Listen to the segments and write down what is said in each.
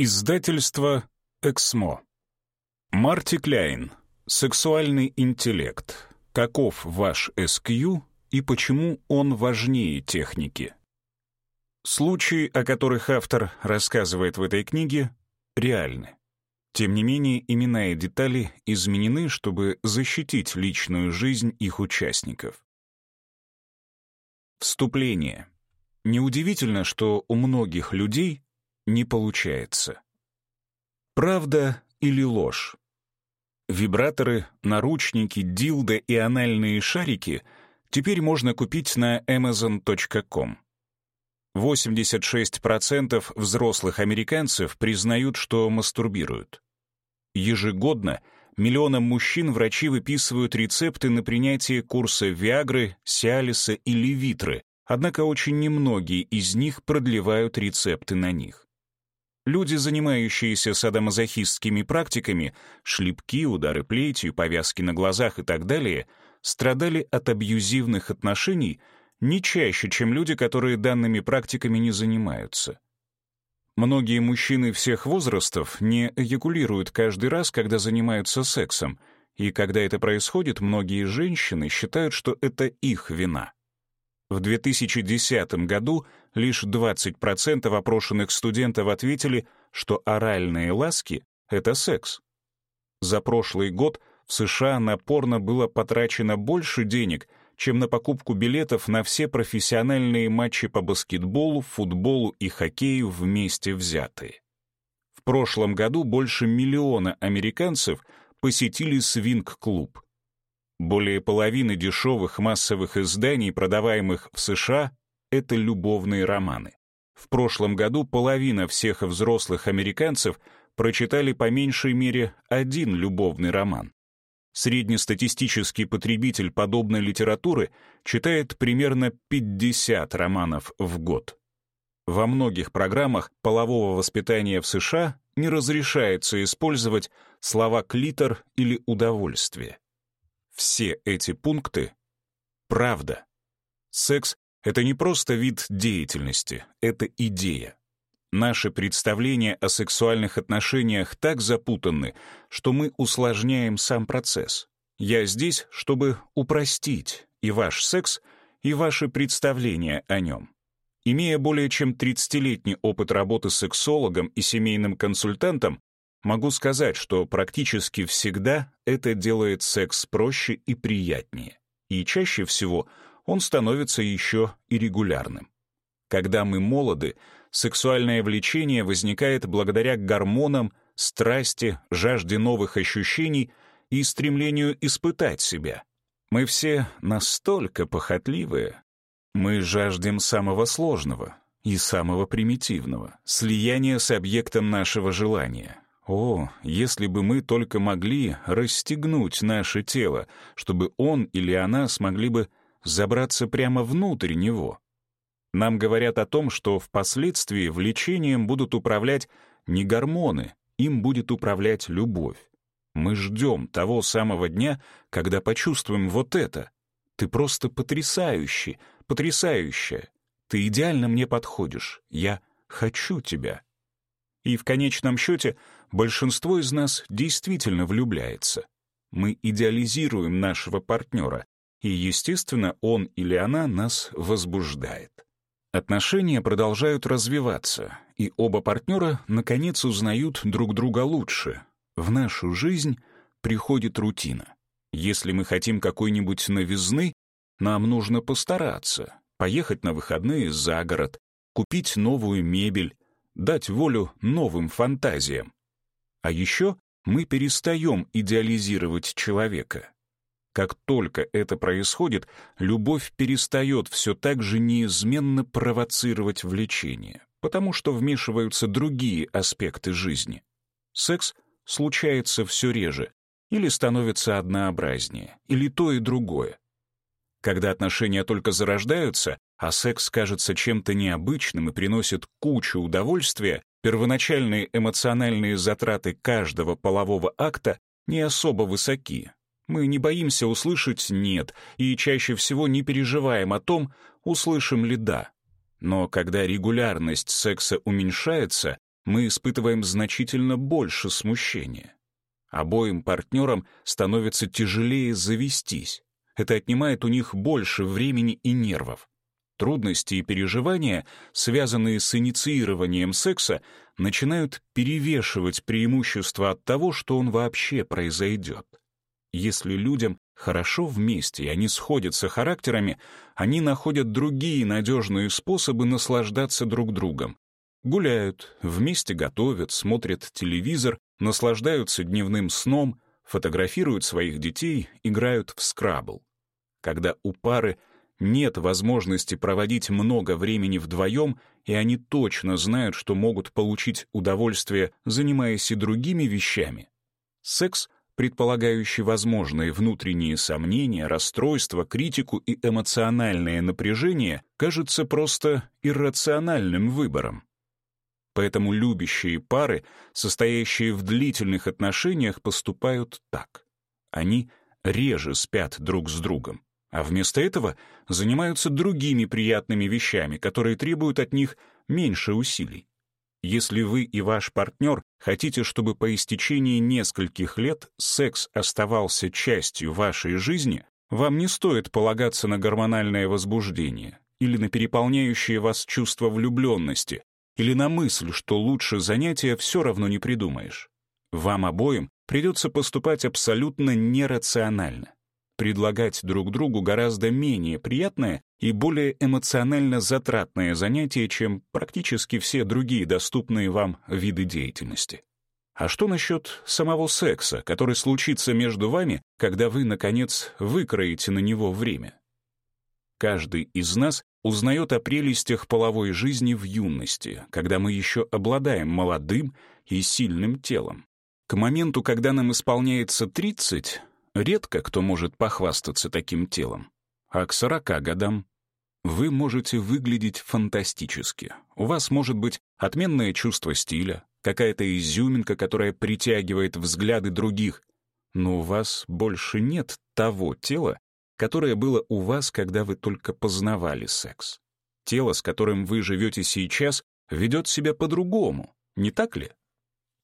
Издательство «Эксмо». Марти Кляйн. Сексуальный интеллект. Каков ваш SQ и почему он важнее техники? Случаи, о которых автор рассказывает в этой книге, реальны. Тем не менее, имена и детали изменены, чтобы защитить личную жизнь их участников. Вступление. Неудивительно, что у многих людей не получается. Правда или ложь? Вибраторы, наручники, дилды и анальные шарики теперь можно купить на amazon.com. 86% взрослых американцев признают, что мастурбируют. Ежегодно миллионам мужчин врачи выписывают рецепты на принятие курса Виагры, Сиалиса или Витры, однако очень немногие из них продлевают рецепты на них. Люди, занимающиеся садомазохистскими практиками, шлепки, удары плетью, повязки на глазах и так далее, страдали от абьюзивных отношений не чаще, чем люди, которые данными практиками не занимаются. Многие мужчины всех возрастов не эякулируют каждый раз, когда занимаются сексом, и когда это происходит, многие женщины считают, что это их вина — в 2010 году лишь 20% опрошенных студентов ответили, что оральные ласки — это секс. За прошлый год в США на порно было потрачено больше денег, чем на покупку билетов на все профессиональные матчи по баскетболу, футболу и хоккею вместе взятые. В прошлом году больше миллиона американцев посетили свинг-клуб — более половины дешевых массовых изданий, продаваемых в США, это любовные романы. В прошлом году половина всех взрослых американцев прочитали по меньшей мере один любовный роман. Среднестатистический потребитель подобной литературы читает примерно 50 романов в год. Во многих программах полового воспитания в США не разрешается использовать слова «клитор» или «удовольствие». Все эти пункты — правда. Секс — это не просто вид деятельности, это идея. Наши представления о сексуальных отношениях так запутаны, что мы усложняем сам процесс. Я здесь, чтобы упростить и ваш секс, и ваши представления о нем. Имея более чем 30-летний опыт работы с сексологом и семейным консультантом, Могу сказать, что практически всегда это делает секс проще и приятнее, и чаще всего он становится еще и регулярным. Когда мы молоды, сексуальное влечение возникает благодаря гормонам, страсти, жажде новых ощущений и стремлению испытать себя. Мы все настолько похотливые. Мы жаждем самого сложного и самого примитивного, слияния с объектом нашего желания — о, если бы мы только могли расстегнуть наше тело, чтобы он или она смогли бы забраться прямо внутрь него. Нам говорят о том, что впоследствии влечением будут управлять не гормоны, им будет управлять любовь. Мы ждем того самого дня, когда почувствуем вот это. Ты просто потрясающий, потрясающая. Ты идеально мне подходишь. Я хочу тебя. И в конечном счете большинство из нас действительно влюбляется. Мы идеализируем нашего партнера, и, естественно, он или она нас возбуждает. Отношения продолжают развиваться, и оба партнера, наконец, узнают друг друга лучше. В нашу жизнь приходит рутина. Если мы хотим какой-нибудь новизны, нам нужно постараться, поехать на выходные за город, купить новую мебель, дать волю новым фантазиям. А еще мы перестаем идеализировать человека. Как только это происходит, любовь перестает все так же неизменно провоцировать влечение, потому что вмешиваются другие аспекты жизни. Секс случается все реже, или становится однообразнее, или то и другое. Когда отношения только зарождаются, а секс кажется чем-то необычным и приносит кучу удовольствия, первоначальные эмоциональные затраты каждого полового акта не особо высоки. Мы не боимся услышать «нет» и чаще всего не переживаем о том, услышим ли «да». Но когда регулярность секса уменьшается, мы испытываем значительно больше смущения. Обоим партнерам становится тяжелее завестись. Это отнимает у них больше времени и нервов. Трудности и переживания, связанные с инициированием секса, начинают перевешивать преимущества от того, что он вообще произойдет. Если людям хорошо вместе, и они сходятся характерами, они находят другие надежные способы наслаждаться друг другом. Гуляют, вместе готовят, смотрят телевизор, наслаждаются дневным сном, фотографируют своих детей, играют в скрабл. Когда у пары нет возможности проводить много времени вдвоем, и они точно знают, что могут получить удовольствие, занимаясь и другими вещами. Секс, предполагающий возможные внутренние сомнения, расстройства, критику и эмоциональное напряжение, кажется просто иррациональным выбором. Поэтому любящие пары, состоящие в длительных отношениях, поступают так. Они реже спят друг с другом а вместо этого занимаются другими приятными вещами, которые требуют от них меньше усилий. Если вы и ваш партнер хотите, чтобы по истечении нескольких лет секс оставался частью вашей жизни, вам не стоит полагаться на гормональное возбуждение или на переполняющее вас чувство влюбленности, или на мысль, что лучше занятия все равно не придумаешь. Вам обоим придется поступать абсолютно нерационально предлагать друг другу гораздо менее приятное и более эмоционально затратное занятие, чем практически все другие доступные вам виды деятельности. А что насчет самого секса, который случится между вами, когда вы, наконец, выкроете на него время? Каждый из нас узнает о прелестях половой жизни в юности, когда мы еще обладаем молодым и сильным телом. К моменту, когда нам исполняется 30, Редко кто может похвастаться таким телом. А к 40 годам вы можете выглядеть фантастически. У вас может быть отменное чувство стиля, какая-то изюминка, которая притягивает взгляды других, но у вас больше нет того тела, которое было у вас, когда вы только познавали секс. Тело, с которым вы живете сейчас, ведет себя по-другому, не так ли?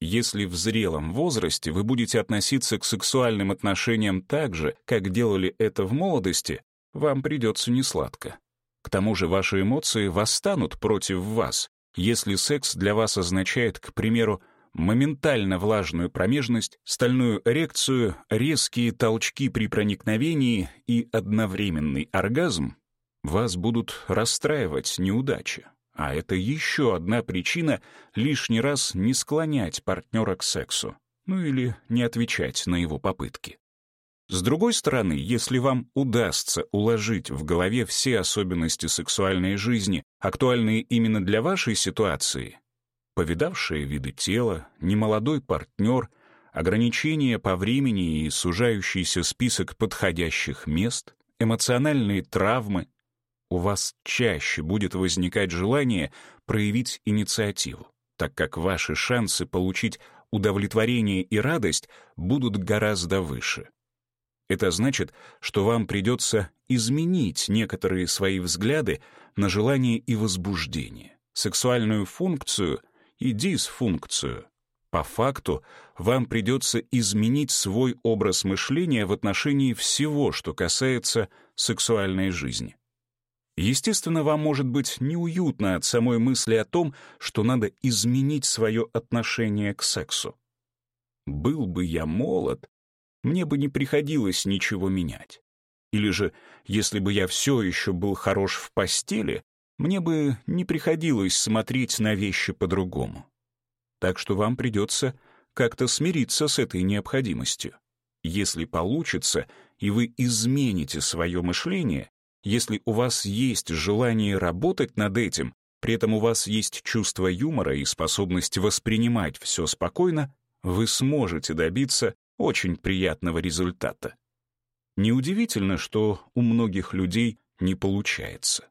Если в зрелом возрасте вы будете относиться к сексуальным отношениям так же, как делали это в молодости, вам придется несладко. К тому же ваши эмоции восстанут против вас, если секс для вас означает, к примеру, моментально влажную промежность, стальную эрекцию, резкие толчки при проникновении и одновременный оргазм, вас будут расстраивать неудачи. А это еще одна причина лишний раз не склонять партнера к сексу, ну или не отвечать на его попытки. С другой стороны, если вам удастся уложить в голове все особенности сексуальной жизни, актуальные именно для вашей ситуации, повидавшие виды тела, немолодой партнер, ограничения по времени и сужающийся список подходящих мест, эмоциональные травмы, у вас чаще будет возникать желание проявить инициативу, так как ваши шансы получить удовлетворение и радость будут гораздо выше. Это значит, что вам придется изменить некоторые свои взгляды на желание и возбуждение, сексуальную функцию и дисфункцию. По факту вам придется изменить свой образ мышления в отношении всего, что касается сексуальной жизни. Естественно, вам может быть неуютно от самой мысли о том, что надо изменить свое отношение к сексу. Был бы я молод, мне бы не приходилось ничего менять. Или же, если бы я все еще был хорош в постели, мне бы не приходилось смотреть на вещи по-другому. Так что вам придется как-то смириться с этой необходимостью. Если получится, и вы измените свое мышление, если у вас есть желание работать над этим, при этом у вас есть чувство юмора и способность воспринимать все спокойно, вы сможете добиться очень приятного результата. Неудивительно, что у многих людей не получается.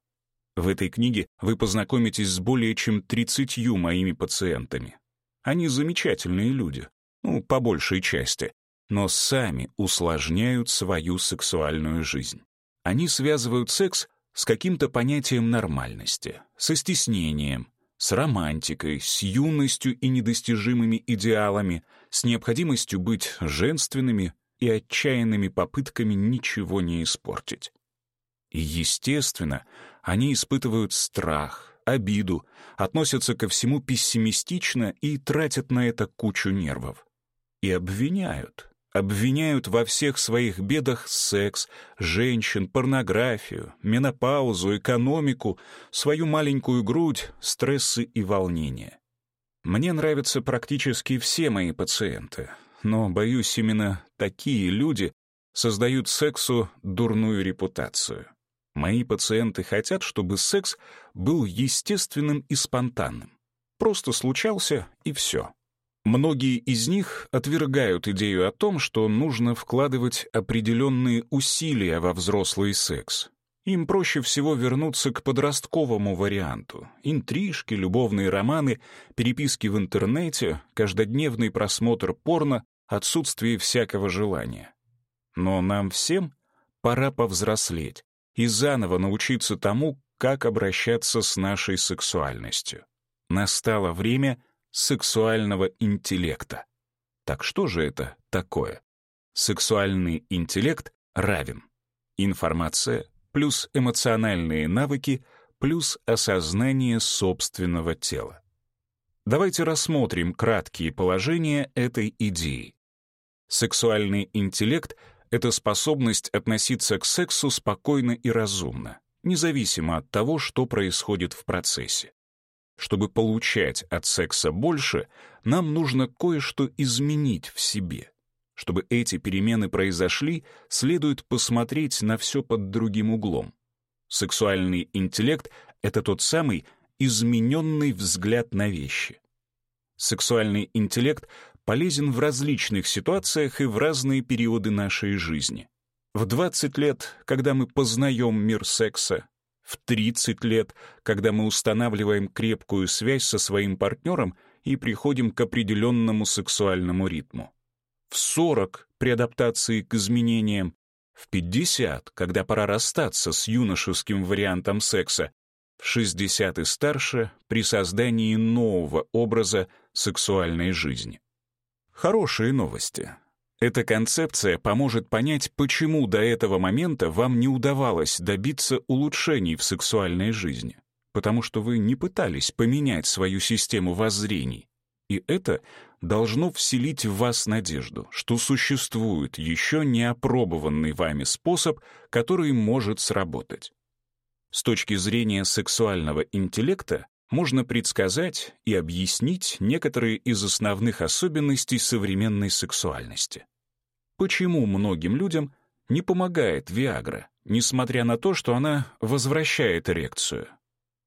В этой книге вы познакомитесь с более чем 30 моими пациентами. Они замечательные люди, ну, по большей части, но сами усложняют свою сексуальную жизнь. Они связывают секс с каким-то понятием нормальности, со стеснением, с романтикой, с юностью и недостижимыми идеалами, с необходимостью быть женственными и отчаянными попытками ничего не испортить. И, естественно, они испытывают страх, обиду, относятся ко всему пессимистично и тратят на это кучу нервов. И обвиняют, обвиняют во всех своих бедах секс, женщин, порнографию, менопаузу, экономику, свою маленькую грудь, стрессы и волнения. Мне нравятся практически все мои пациенты, но, боюсь, именно такие люди создают сексу дурную репутацию. Мои пациенты хотят, чтобы секс был естественным и спонтанным. Просто случался, и все. Многие из них отвергают идею о том, что нужно вкладывать определенные усилия во взрослый секс. Им проще всего вернуться к подростковому варианту. Интрижки, любовные романы, переписки в интернете, каждодневный просмотр порно, отсутствие всякого желания. Но нам всем пора повзрослеть и заново научиться тому, как обращаться с нашей сексуальностью. Настало время — сексуального интеллекта. Так что же это такое? Сексуальный интеллект равен. Информация плюс эмоциональные навыки плюс осознание собственного тела. Давайте рассмотрим краткие положения этой идеи. Сексуальный интеллект — это способность относиться к сексу спокойно и разумно, независимо от того, что происходит в процессе. Чтобы получать от секса больше, нам нужно кое-что изменить в себе. Чтобы эти перемены произошли, следует посмотреть на все под другим углом. Сексуальный интеллект — это тот самый измененный взгляд на вещи. Сексуальный интеллект полезен в различных ситуациях и в разные периоды нашей жизни. В 20 лет, когда мы познаем мир секса, в 30 лет, когда мы устанавливаем крепкую связь со своим партнером и приходим к определенному сексуальному ритму. В 40 при адаптации к изменениям, в 50, когда пора расстаться с юношеским вариантом секса, в 60 и старше при создании нового образа сексуальной жизни. Хорошие новости. Эта концепция поможет понять, почему до этого момента вам не удавалось добиться улучшений в сексуальной жизни, потому что вы не пытались поменять свою систему воззрений. И это должно вселить в вас надежду, что существует еще не опробованный вами способ, который может сработать. С точки зрения сексуального интеллекта, можно предсказать и объяснить некоторые из основных особенностей современной сексуальности. Почему многим людям не помогает Виагра, несмотря на то, что она возвращает эрекцию?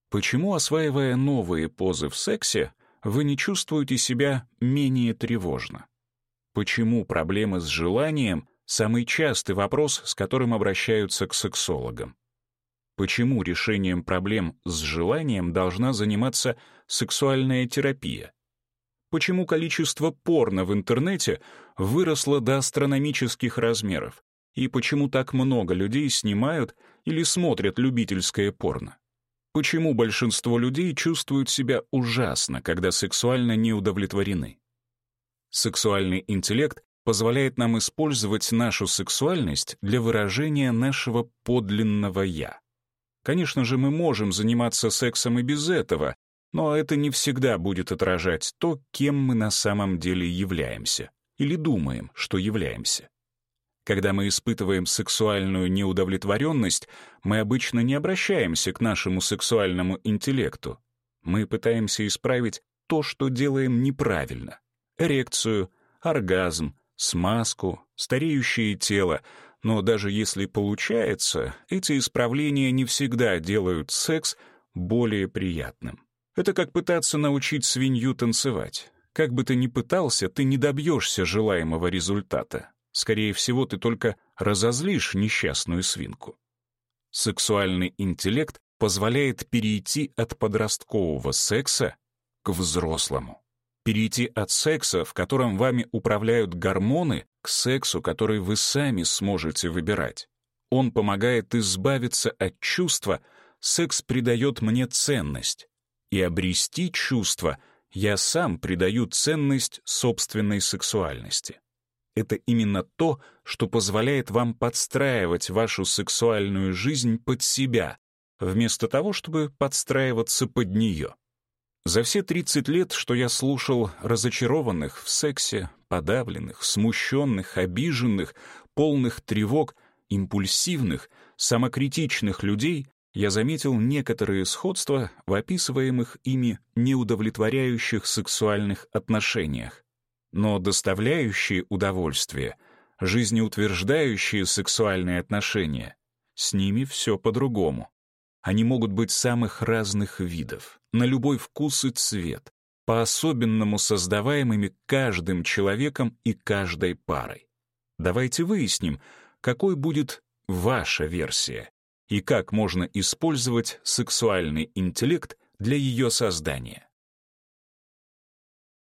Почему, осваивая новые позы в сексе, вы не чувствуете себя менее тревожно? Почему проблемы с желанием — самый частый вопрос, с которым обращаются к сексологам? почему решением проблем с желанием должна заниматься сексуальная терапия? Почему количество порно в интернете выросло до астрономических размеров? И почему так много людей снимают или смотрят любительское порно? Почему большинство людей чувствуют себя ужасно, когда сексуально не удовлетворены? Сексуальный интеллект позволяет нам использовать нашу сексуальность для выражения нашего подлинного «я». Конечно же, мы можем заниматься сексом и без этого, но это не всегда будет отражать то, кем мы на самом деле являемся или думаем, что являемся. Когда мы испытываем сексуальную неудовлетворенность, мы обычно не обращаемся к нашему сексуальному интеллекту. Мы пытаемся исправить то, что делаем неправильно. Эрекцию, оргазм, смазку, стареющее тело — но даже если получается, эти исправления не всегда делают секс более приятным. Это как пытаться научить свинью танцевать. Как бы ты ни пытался, ты не добьешься желаемого результата. Скорее всего, ты только разозлишь несчастную свинку. Сексуальный интеллект позволяет перейти от подросткового секса к взрослому. Перейти от секса, в котором вами управляют гормоны, к сексу, который вы сами сможете выбирать. Он помогает избавиться от чувства «секс придает мне ценность» и обрести чувство «я сам придаю ценность собственной сексуальности». Это именно то, что позволяет вам подстраивать вашу сексуальную жизнь под себя, вместо того, чтобы подстраиваться под нее. За все 30 лет, что я слушал разочарованных в сексе, подавленных, смущенных, обиженных, полных тревог, импульсивных, самокритичных людей, я заметил некоторые сходства в описываемых ими неудовлетворяющих сексуальных отношениях. Но доставляющие удовольствие, жизнеутверждающие сексуальные отношения, с ними все по-другому. Они могут быть самых разных видов на любой вкус и цвет, по-особенному создаваемыми каждым человеком и каждой парой. Давайте выясним, какой будет ваша версия и как можно использовать сексуальный интеллект для ее создания.